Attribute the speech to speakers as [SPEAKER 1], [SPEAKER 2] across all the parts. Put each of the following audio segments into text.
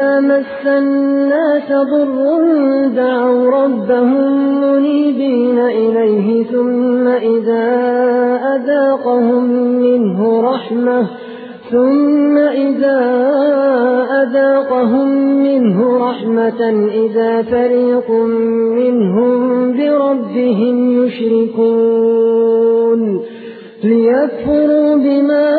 [SPEAKER 1] مس الناس ضر دعوا ربهم منيبين إليه ثم إذا أذاقهم منه رحمة ثم إذا أذاقهم منه رحمة إذا فريق منهم بربهم يشركون ليكفروا بما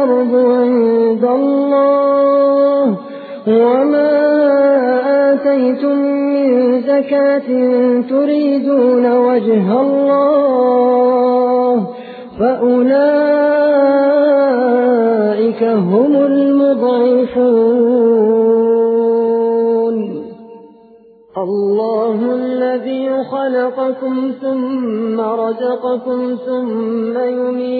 [SPEAKER 1] يربو عند الله وما آتيتم من زكاة تريدون وجه الله فأولئك هم المضعفون. الله الذي خلقكم ثم رزقكم ثم